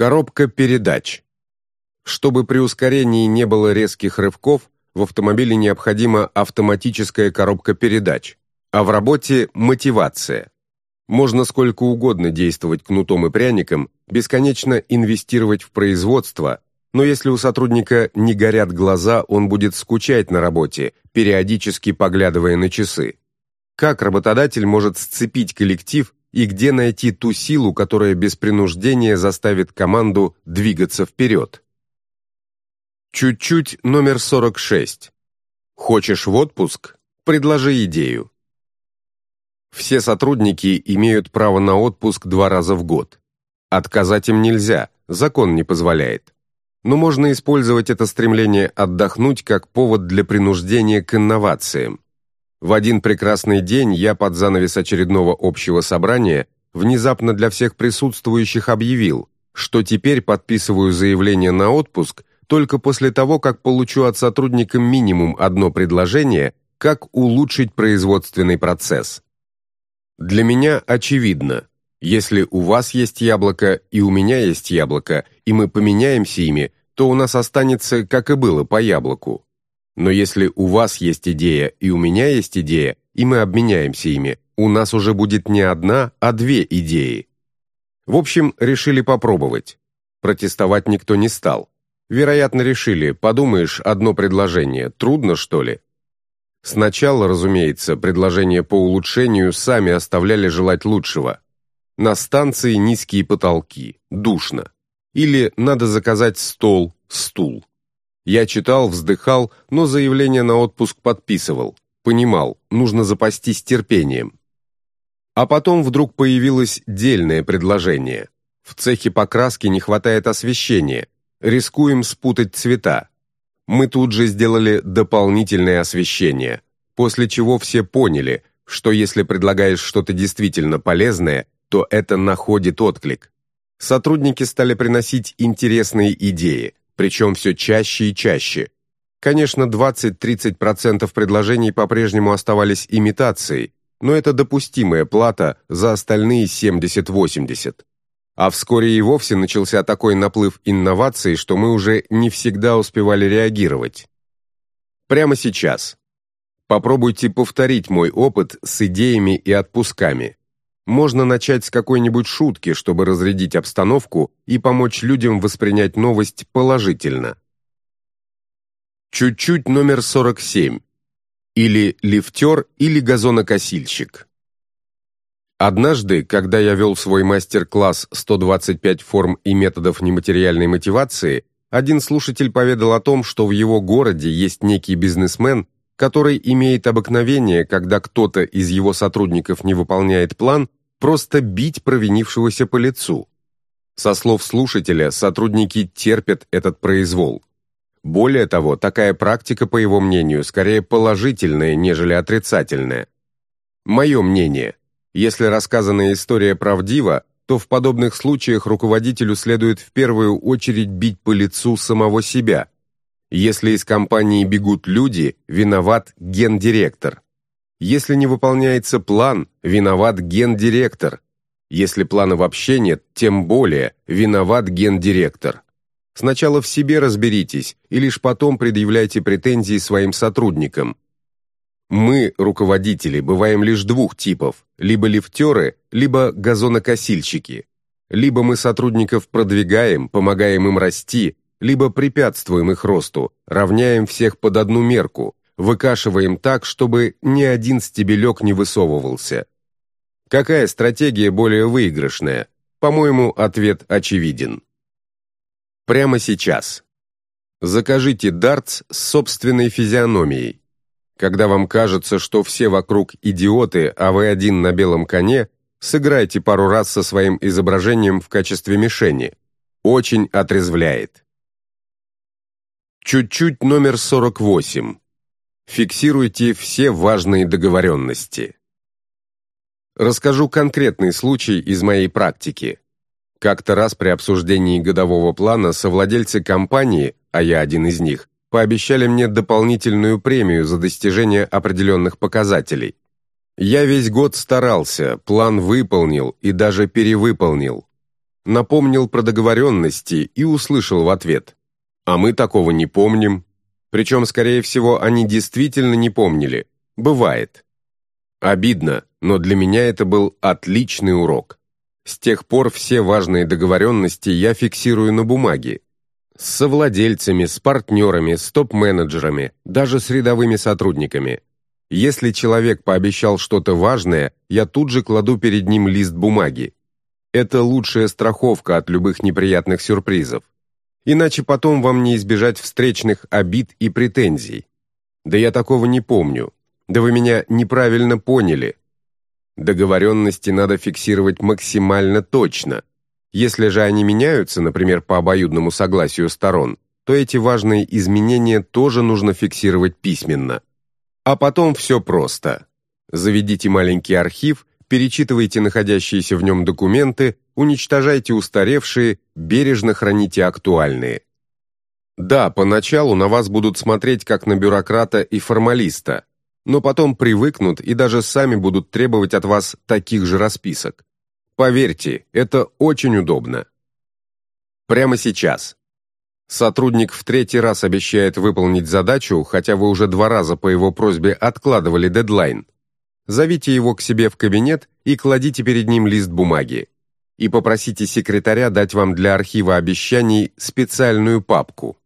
Коробка передач. Чтобы при ускорении не было резких рывков, в автомобиле необходима автоматическая коробка передач, а в работе – мотивация. Можно сколько угодно действовать кнутом и пряником, бесконечно инвестировать в производство, но если у сотрудника не горят глаза, он будет скучать на работе, периодически поглядывая на часы. Как работодатель может сцепить коллектив и где найти ту силу, которая без принуждения заставит команду двигаться вперед? Чуть-чуть номер 46. Хочешь в отпуск? Предложи идею. Все сотрудники имеют право на отпуск два раза в год. Отказать им нельзя, закон не позволяет. Но можно использовать это стремление отдохнуть как повод для принуждения к инновациям. В один прекрасный день я под занавес очередного общего собрания внезапно для всех присутствующих объявил, что теперь подписываю заявление на отпуск только после того, как получу от сотрудника минимум одно предложение, как улучшить производственный процесс. Для меня очевидно, если у вас есть яблоко и у меня есть яблоко, и мы поменяемся ими, то у нас останется, как и было, по яблоку. Но если у вас есть идея и у меня есть идея, и мы обменяемся ими, у нас уже будет не одна, а две идеи. В общем, решили попробовать. Протестовать никто не стал. Вероятно, решили, подумаешь, одно предложение, трудно, что ли? Сначала, разумеется, предложения по улучшению сами оставляли желать лучшего. На станции низкие потолки, душно. Или надо заказать стол, стул. Я читал, вздыхал, но заявление на отпуск подписывал. Понимал, нужно запастись терпением. А потом вдруг появилось дельное предложение. В цехе покраски не хватает освещения, Рискуем спутать цвета. Мы тут же сделали дополнительное освещение, после чего все поняли, что если предлагаешь что-то действительно полезное, то это находит отклик. Сотрудники стали приносить интересные идеи, причем все чаще и чаще. Конечно, 20-30% предложений по-прежнему оставались имитацией, но это допустимая плата за остальные 70-80. А вскоре и вовсе начался такой наплыв инноваций, что мы уже не всегда успевали реагировать. Прямо сейчас. Попробуйте повторить мой опыт с идеями и отпусками. Можно начать с какой-нибудь шутки, чтобы разрядить обстановку и помочь людям воспринять новость положительно. Чуть-чуть номер 47. Или лифтер, или газонокосильщик. Однажды, когда я вел свой мастер-класс «125 форм и методов нематериальной мотивации», один слушатель поведал о том, что в его городе есть некий бизнесмен, который имеет обыкновение, когда кто-то из его сотрудников не выполняет план, просто бить провинившегося по лицу. Со слов слушателя, сотрудники терпят этот произвол. Более того, такая практика, по его мнению, скорее положительная, нежели отрицательная. Мое мнение, если рассказанная история правдива, то в подобных случаях руководителю следует в первую очередь бить по лицу самого себя. Если из компании бегут люди, виноват гендиректор. Если не выполняется план, виноват гендиректор. Если плана вообще нет, тем более виноват гендиректор. Сначала в себе разберитесь и лишь потом предъявляйте претензии своим сотрудникам. Мы, руководители, бываем лишь двух типов, либо лифтеры, либо газонокосильщики. Либо мы сотрудников продвигаем, помогаем им расти, либо препятствуем их росту, равняем всех под одну мерку, выкашиваем так, чтобы ни один стебелек не высовывался. Какая стратегия более выигрышная? По-моему, ответ очевиден. Прямо сейчас. Закажите дартс с собственной физиономией. Когда вам кажется, что все вокруг идиоты, а вы один на белом коне, сыграйте пару раз со своим изображением в качестве мишени. Очень отрезвляет. Чуть-чуть номер 48. Фиксируйте все важные договоренности. Расскажу конкретный случай из моей практики. Как-то раз при обсуждении годового плана совладельцы компании, а я один из них, пообещали мне дополнительную премию за достижение определенных показателей. Я весь год старался, план выполнил и даже перевыполнил. напомнил про договоренности и услышал в ответ. «А мы такого не помним». Причем, скорее всего, они действительно не помнили. Бывает. Обидно, но для меня это был отличный урок. С тех пор все важные договоренности я фиксирую на бумаге. С совладельцами, с партнерами, с топ-менеджерами, даже с рядовыми сотрудниками. Если человек пообещал что-то важное, я тут же кладу перед ним лист бумаги. Это лучшая страховка от любых неприятных сюрпризов. Иначе потом вам не избежать встречных обид и претензий. Да я такого не помню. Да вы меня неправильно поняли. Договоренности надо фиксировать максимально точно. Если же они меняются, например, по обоюдному согласию сторон, то эти важные изменения тоже нужно фиксировать письменно. А потом все просто. Заведите маленький архив, перечитывайте находящиеся в нем документы, уничтожайте устаревшие, бережно храните актуальные. Да, поначалу на вас будут смотреть как на бюрократа и формалиста, но потом привыкнут и даже сами будут требовать от вас таких же расписок. Поверьте, это очень удобно. Прямо сейчас. Сотрудник в третий раз обещает выполнить задачу, хотя вы уже два раза по его просьбе откладывали дедлайн. Зовите его к себе в кабинет и кладите перед ним лист бумаги. И попросите секретаря дать вам для архива обещаний специальную папку.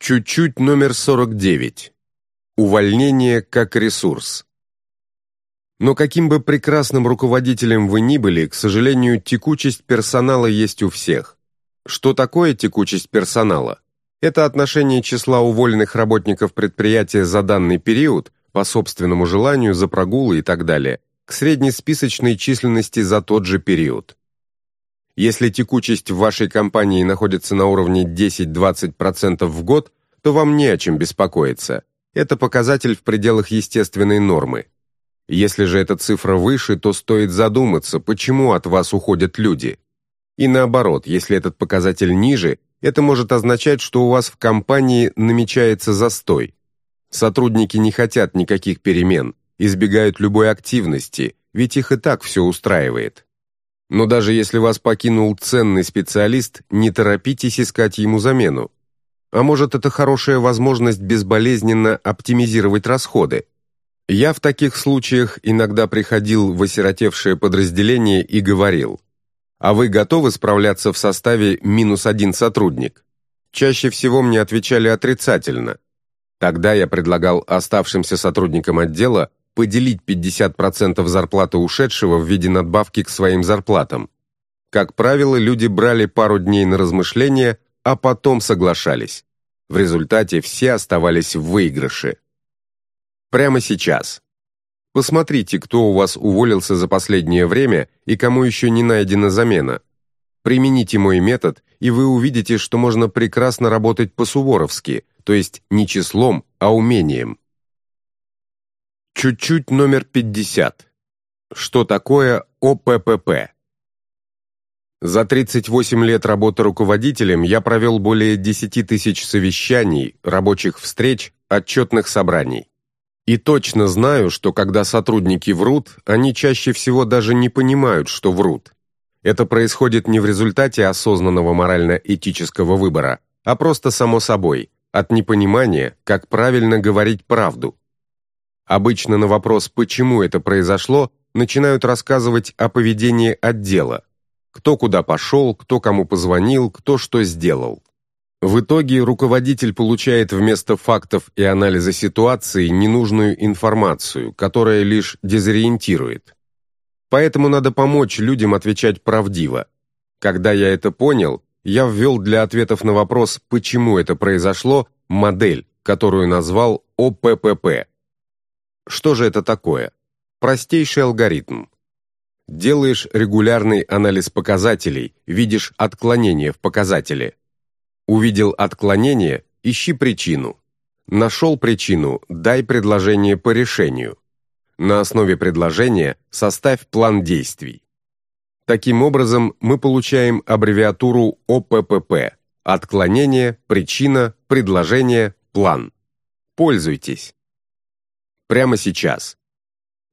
Чуть-чуть номер 49. Увольнение как ресурс. Но каким бы прекрасным руководителем вы ни были, к сожалению, текучесть персонала есть у всех. Что такое текучесть персонала? Это отношение числа уволенных работников предприятия за данный период, по собственному желанию, за прогулы и так далее, к среднесписочной численности за тот же период. Если текучесть в вашей компании находится на уровне 10-20% в год, то вам не о чем беспокоиться – это показатель в пределах естественной нормы. Если же эта цифра выше, то стоит задуматься, почему от вас уходят люди. И наоборот, если этот показатель ниже, это может означать, что у вас в компании намечается застой. Сотрудники не хотят никаких перемен, избегают любой активности, ведь их и так все устраивает. Но даже если вас покинул ценный специалист, не торопитесь искать ему замену. А может, это хорошая возможность безболезненно оптимизировать расходы? Я в таких случаях иногда приходил в осиротевшее подразделение и говорил, «А вы готовы справляться в составе минус один сотрудник?» Чаще всего мне отвечали отрицательно. Тогда я предлагал оставшимся сотрудникам отдела поделить 50% зарплаты ушедшего в виде надбавки к своим зарплатам. Как правило, люди брали пару дней на размышления, а потом соглашались. В результате все оставались в выигрыше. Прямо сейчас. Посмотрите, кто у вас уволился за последнее время и кому еще не найдена замена. Примените мой метод, и вы увидите, что можно прекрасно работать по-суворовски, то есть не числом, а умением. Чуть-чуть номер 50. Что такое ОППП? За 38 лет работы руководителем я провел более 10 тысяч совещаний, рабочих встреч, отчетных собраний. И точно знаю, что когда сотрудники врут, они чаще всего даже не понимают, что врут. Это происходит не в результате осознанного морально-этического выбора, а просто само собой, от непонимания, как правильно говорить правду. Обычно на вопрос «почему это произошло?» начинают рассказывать о поведении отдела, кто куда пошел, кто кому позвонил, кто что сделал. В итоге руководитель получает вместо фактов и анализа ситуации ненужную информацию, которая лишь дезориентирует. Поэтому надо помочь людям отвечать правдиво. Когда я это понял, я ввел для ответов на вопрос, почему это произошло, модель, которую назвал ОППП. Что же это такое? Простейший алгоритм. Делаешь регулярный анализ показателей, видишь отклонение в показателе. Увидел отклонение – ищи причину. Нашел причину – дай предложение по решению. На основе предложения составь план действий. Таким образом, мы получаем аббревиатуру ОППП – отклонение, причина, предложение, план. Пользуйтесь. Прямо сейчас.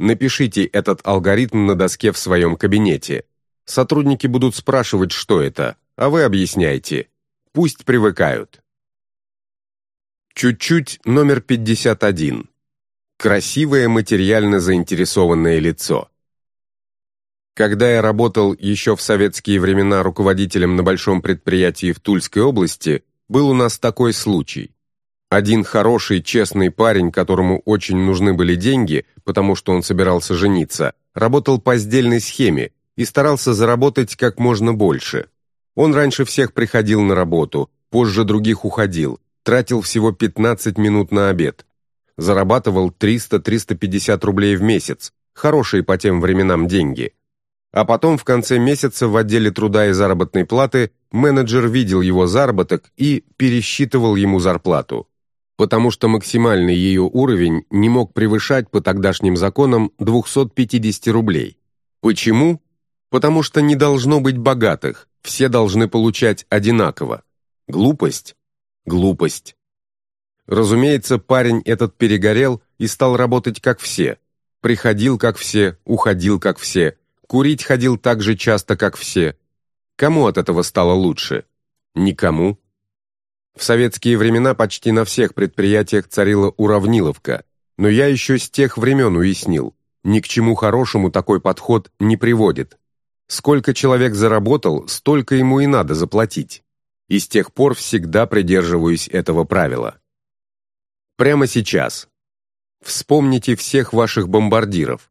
Напишите этот алгоритм на доске в своем кабинете. Сотрудники будут спрашивать, что это, а вы объясняйте. Пусть привыкают. Чуть-чуть номер 51. Красивое материально заинтересованное лицо. Когда я работал еще в советские времена руководителем на большом предприятии в Тульской области, был у нас такой случай. Один хороший, честный парень, которому очень нужны были деньги, потому что он собирался жениться, работал по сдельной схеме и старался заработать как можно больше. Он раньше всех приходил на работу, позже других уходил, тратил всего 15 минут на обед. Зарабатывал 300-350 рублей в месяц, хорошие по тем временам деньги. А потом в конце месяца в отделе труда и заработной платы менеджер видел его заработок и пересчитывал ему зарплату. Потому что максимальный ее уровень не мог превышать по тогдашним законам 250 рублей. Почему? Потому что не должно быть богатых, все должны получать одинаково. Глупость? Глупость. Разумеется, парень этот перегорел и стал работать как все. Приходил как все, уходил как все, курить ходил так же часто, как все. Кому от этого стало лучше? Никому. В советские времена почти на всех предприятиях царила уравниловка, но я еще с тех времен уяснил, ни к чему хорошему такой подход не приводит. Сколько человек заработал, столько ему и надо заплатить. И с тех пор всегда придерживаюсь этого правила. Прямо сейчас. Вспомните всех ваших бомбардиров.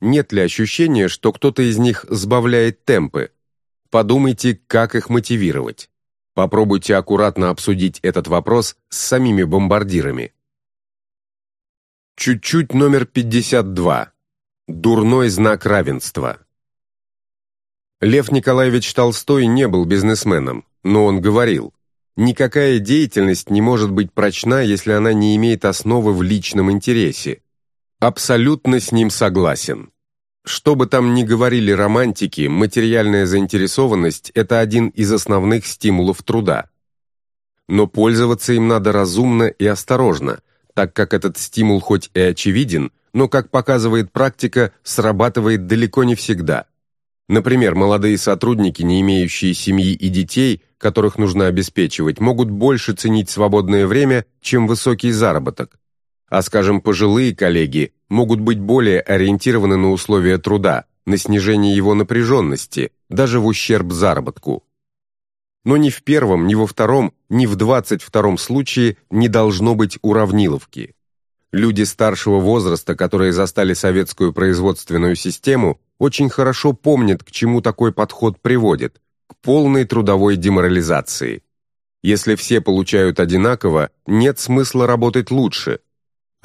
Нет ли ощущения, что кто-то из них сбавляет темпы? Подумайте, как их мотивировать. Попробуйте аккуратно обсудить этот вопрос с самими бомбардирами. Чуть-чуть номер 52. Дурной знак равенства. Лев Николаевич Толстой не был бизнесменом, но он говорил, «Никакая деятельность не может быть прочна, если она не имеет основы в личном интересе». Абсолютно с ним согласен. Что бы там ни говорили романтики, материальная заинтересованность – это один из основных стимулов труда. Но пользоваться им надо разумно и осторожно, так как этот стимул хоть и очевиден, но, как показывает практика, срабатывает далеко не всегда – Например, молодые сотрудники, не имеющие семьи и детей, которых нужно обеспечивать, могут больше ценить свободное время, чем высокий заработок. А, скажем, пожилые коллеги могут быть более ориентированы на условия труда, на снижение его напряженности, даже в ущерб заработку. Но ни в первом, ни во втором, ни в двадцать втором случае не должно быть уравниловки. Люди старшего возраста, которые застали советскую производственную систему, очень хорошо помнят, к чему такой подход приводит – к полной трудовой деморализации. Если все получают одинаково, нет смысла работать лучше.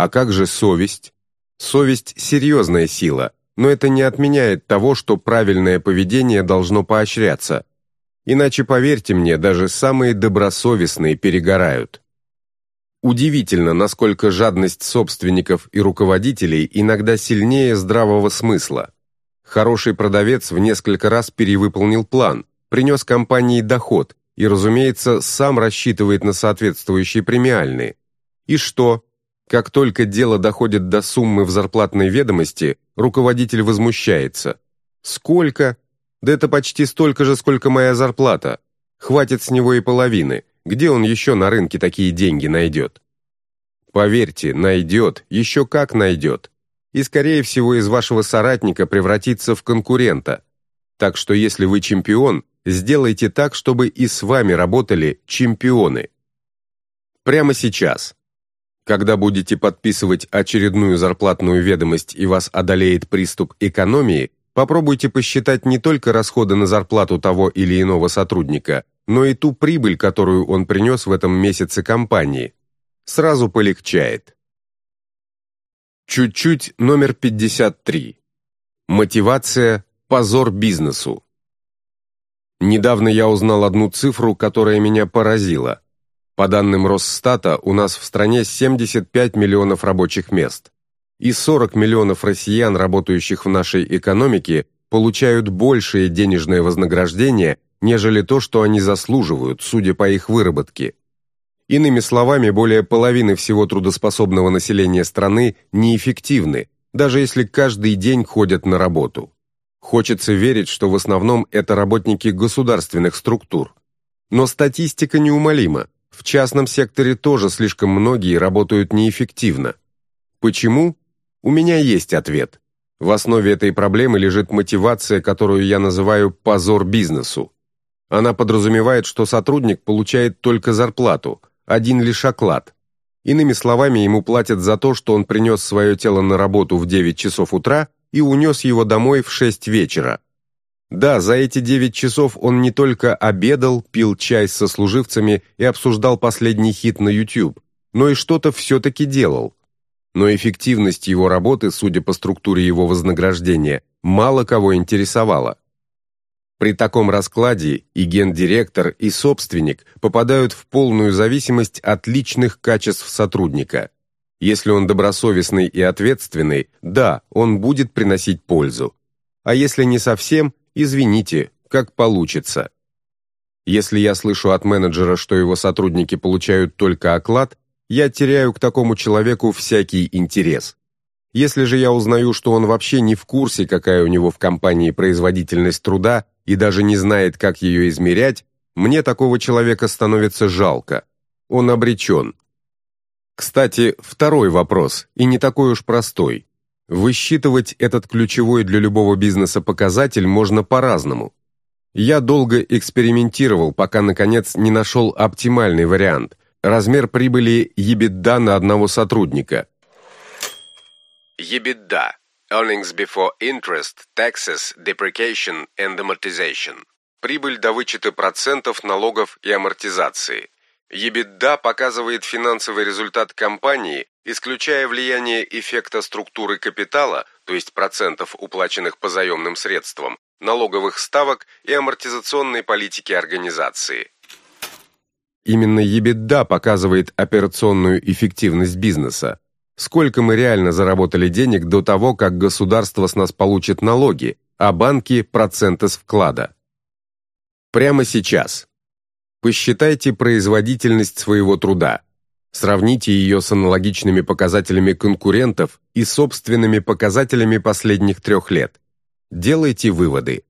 А как же совесть? Совесть – серьезная сила, но это не отменяет того, что правильное поведение должно поощряться. Иначе, поверьте мне, даже самые добросовестные перегорают. Удивительно, насколько жадность собственников и руководителей иногда сильнее здравого смысла. Хороший продавец в несколько раз перевыполнил план, принес компании доход и, разумеется, сам рассчитывает на соответствующие премиальные. И что? Как только дело доходит до суммы в зарплатной ведомости, руководитель возмущается. «Сколько? Да это почти столько же, сколько моя зарплата. Хватит с него и половины. Где он еще на рынке такие деньги найдет? Поверьте, найдет, еще как найдет. И, скорее всего, из вашего соратника превратится в конкурента. Так что, если вы чемпион, сделайте так, чтобы и с вами работали чемпионы. Прямо сейчас. Когда будете подписывать очередную зарплатную ведомость и вас одолеет приступ экономии, попробуйте посчитать не только расходы на зарплату того или иного сотрудника, но и ту прибыль, которую он принес в этом месяце компании. Сразу полегчает. Чуть-чуть номер 53. Мотивация – позор бизнесу. Недавно я узнал одну цифру, которая меня поразила. По данным Росстата, у нас в стране 75 миллионов рабочих мест. И 40 миллионов россиян, работающих в нашей экономике, получают большее денежное вознаграждение, нежели то, что они заслуживают, судя по их выработке. Иными словами, более половины всего трудоспособного населения страны неэффективны, даже если каждый день ходят на работу. Хочется верить, что в основном это работники государственных структур. Но статистика неумолима. В частном секторе тоже слишком многие работают неэффективно. Почему? У меня есть ответ. В основе этой проблемы лежит мотивация, которую я называю «позор бизнесу». Она подразумевает, что сотрудник получает только зарплату, один лишь оклад. Иными словами, ему платят за то, что он принес свое тело на работу в 9 часов утра и унес его домой в 6 вечера. Да, за эти 9 часов он не только обедал, пил чай с сослуживцами и обсуждал последний хит на YouTube, но и что-то все-таки делал – но эффективность его работы, судя по структуре его вознаграждения, мало кого интересовала. При таком раскладе и гендиректор, и собственник попадают в полную зависимость от личных качеств сотрудника. Если он добросовестный и ответственный, да, он будет приносить пользу. А если не совсем, извините, как получится. Если я слышу от менеджера, что его сотрудники получают только оклад, я теряю к такому человеку всякий интерес. Если же я узнаю, что он вообще не в курсе, какая у него в компании производительность труда и даже не знает, как ее измерять, мне такого человека становится жалко. Он обречен. Кстати, второй вопрос, и не такой уж простой. Высчитывать этот ключевой для любого бизнеса показатель можно по-разному. Я долго экспериментировал, пока, наконец, не нашел оптимальный вариант, Размер прибыли EBITDA на одного сотрудника. EBITDA – Earnings Before Interest, Taxes, Depreciation and Amortization. Прибыль до вычета процентов, налогов и амортизации. EBITDA показывает финансовый результат компании, исключая влияние эффекта структуры капитала, то есть процентов, уплаченных по заемным средствам, налоговых ставок и амортизационной политики организации. Именно EBITDA показывает операционную эффективность бизнеса. Сколько мы реально заработали денег до того, как государство с нас получит налоги, а банки – проценты с вклада. Прямо сейчас. Посчитайте производительность своего труда. Сравните ее с аналогичными показателями конкурентов и собственными показателями последних трех лет. Делайте выводы.